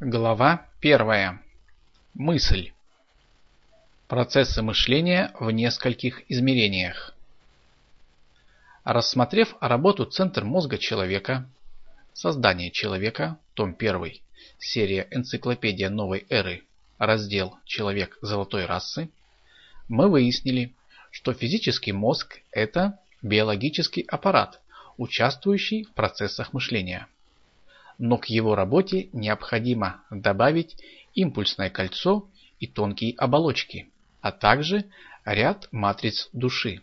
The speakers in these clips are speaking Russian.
Глава 1. Мысль. Процессы мышления в нескольких измерениях. Рассмотрев работу Центр мозга человека, Создание человека, том 1, серия Энциклопедия новой эры, раздел Человек золотой расы, мы выяснили, что физический мозг – это биологический аппарат, участвующий в процессах мышления но к его работе необходимо добавить импульсное кольцо и тонкие оболочки, а также ряд матриц души.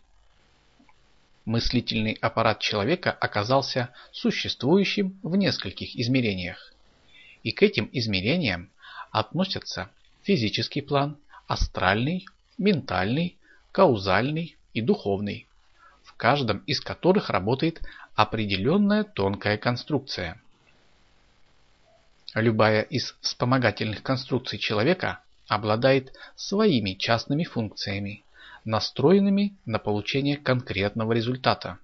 Мыслительный аппарат человека оказался существующим в нескольких измерениях. И к этим измерениям относятся физический план, астральный, ментальный, каузальный и духовный, в каждом из которых работает определенная тонкая конструкция. Любая из вспомогательных конструкций человека обладает своими частными функциями, настроенными на получение конкретного результата.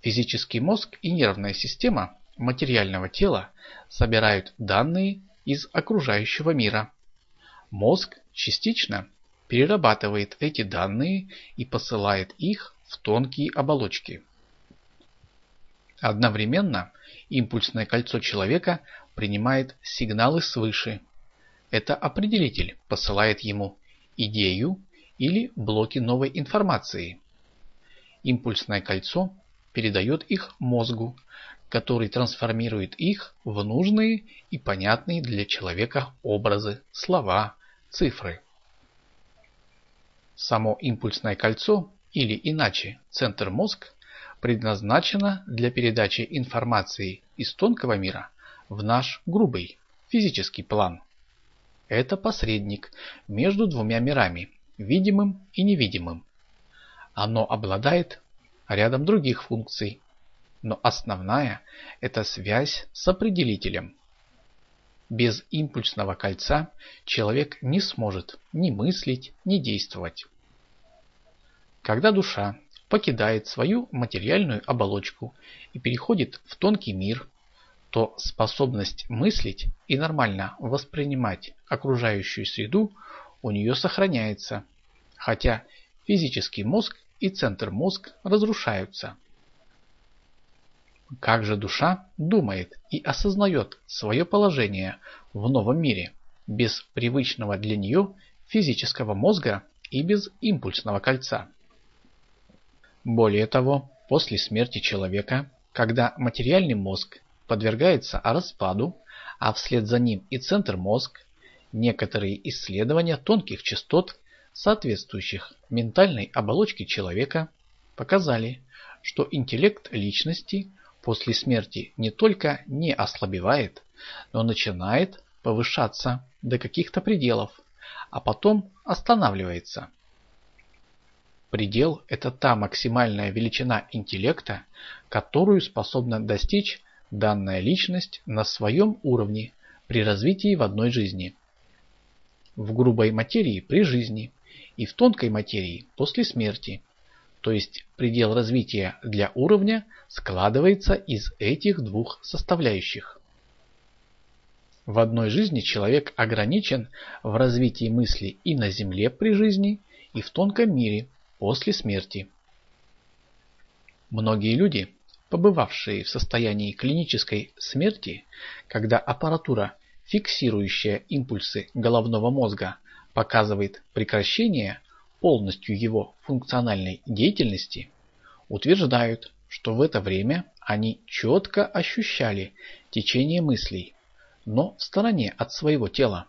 Физический мозг и нервная система материального тела собирают данные из окружающего мира. Мозг частично перерабатывает эти данные и посылает их в тонкие оболочки. Одновременно импульсное кольцо человека принимает сигналы свыше. Это определитель посылает ему идею или блоки новой информации. Импульсное кольцо передает их мозгу, который трансформирует их в нужные и понятные для человека образы, слова, цифры. Само импульсное кольцо, или иначе центр мозг, предназначена для передачи информации из тонкого мира в наш грубый, физический план. Это посредник между двумя мирами, видимым и невидимым. Оно обладает рядом других функций, но основная – это связь с определителем. Без импульсного кольца человек не сможет ни мыслить, ни действовать. Когда душа покидает свою материальную оболочку и переходит в тонкий мир, то способность мыслить и нормально воспринимать окружающую среду у нее сохраняется, хотя физический мозг и центр мозг разрушаются. Как же душа думает и осознает свое положение в новом мире без привычного для нее физического мозга и без импульсного кольца? Более того, после смерти человека, когда материальный мозг подвергается распаду, а вслед за ним и центр мозг, некоторые исследования тонких частот, соответствующих ментальной оболочке человека, показали, что интеллект личности после смерти не только не ослабевает, но начинает повышаться до каких-то пределов, а потом останавливается. Предел – это та максимальная величина интеллекта, которую способна достичь данная личность на своем уровне при развитии в одной жизни. В грубой материи при жизни и в тонкой материи после смерти. То есть предел развития для уровня складывается из этих двух составляющих. В одной жизни человек ограничен в развитии мысли и на Земле при жизни, и в тонком мире – после смерти. Многие люди, побывавшие в состоянии клинической смерти, когда аппаратура, фиксирующая импульсы головного мозга, показывает прекращение полностью его функциональной деятельности, утверждают, что в это время они четко ощущали течение мыслей, но в стороне от своего тела.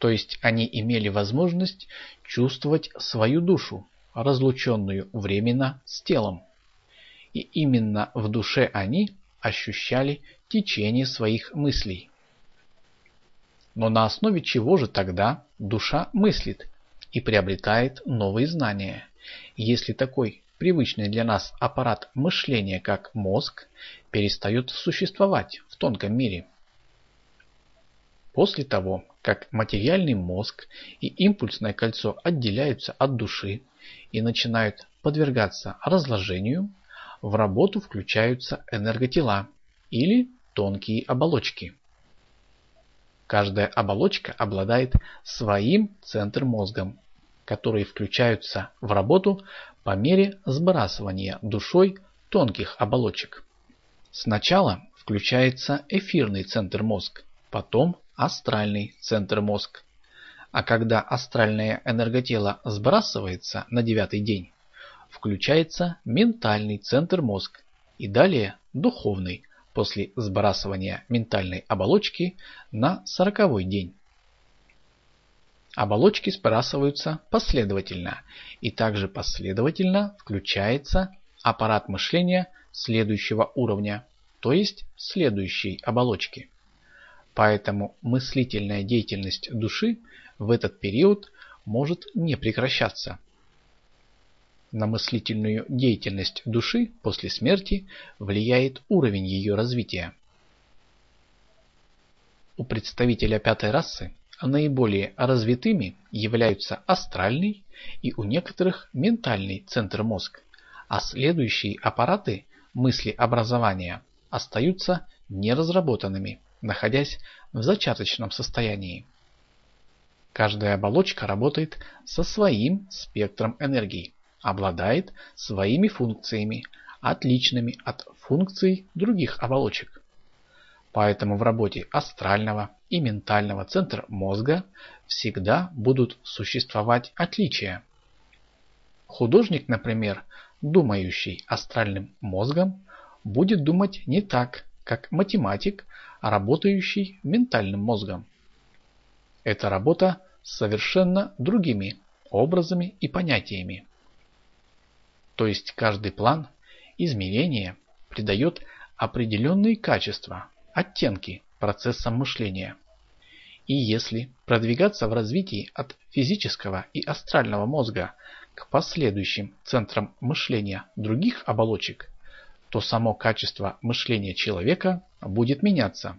То есть они имели возможность чувствовать свою душу, разлученную временно с телом. И именно в душе они ощущали течение своих мыслей. Но на основе чего же тогда душа мыслит и приобретает новые знания, если такой привычный для нас аппарат мышления, как мозг, перестает существовать в тонком мире? После того, как материальный мозг и импульсное кольцо отделяются от души и начинают подвергаться разложению, в работу включаются энерготела или тонкие оболочки. Каждая оболочка обладает своим центр-мозгом, которые включаются в работу по мере сбрасывания душой тонких оболочек. Сначала включается эфирный центр мозг, потом астральный центр мозг. А когда астральное энерготело сбрасывается на девятый день, включается ментальный центр мозг и далее духовный после сбрасывания ментальной оболочки на сороковой день. Оболочки сбрасываются последовательно, и также последовательно включается аппарат мышления следующего уровня, то есть следующей оболочки. Поэтому мыслительная деятельность души в этот период может не прекращаться. На мыслительную деятельность души после смерти влияет уровень ее развития. У представителя пятой расы наиболее развитыми являются астральный и у некоторых ментальный центр мозг, а следующие аппараты мыслеобразования остаются неразработанными, находясь в зачаточном состоянии. Каждая оболочка работает со своим спектром энергии, обладает своими функциями, отличными от функций других оболочек. Поэтому в работе астрального и ментального центра мозга всегда будут существовать отличия. Художник, например, думающий астральным мозгом, будет думать не так, как математик, работающий ментальным мозгом. Это работа с совершенно другими образами и понятиями. То есть каждый план, измерение придает определенные качества, оттенки процессам мышления. И если продвигаться в развитии от физического и астрального мозга к последующим центрам мышления других оболочек, то само качество мышления человека будет меняться.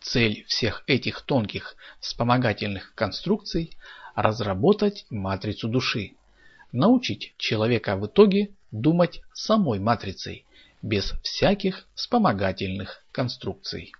Цель всех этих тонких вспомогательных конструкций – разработать матрицу души, научить человека в итоге думать самой матрицей, без всяких вспомогательных конструкций.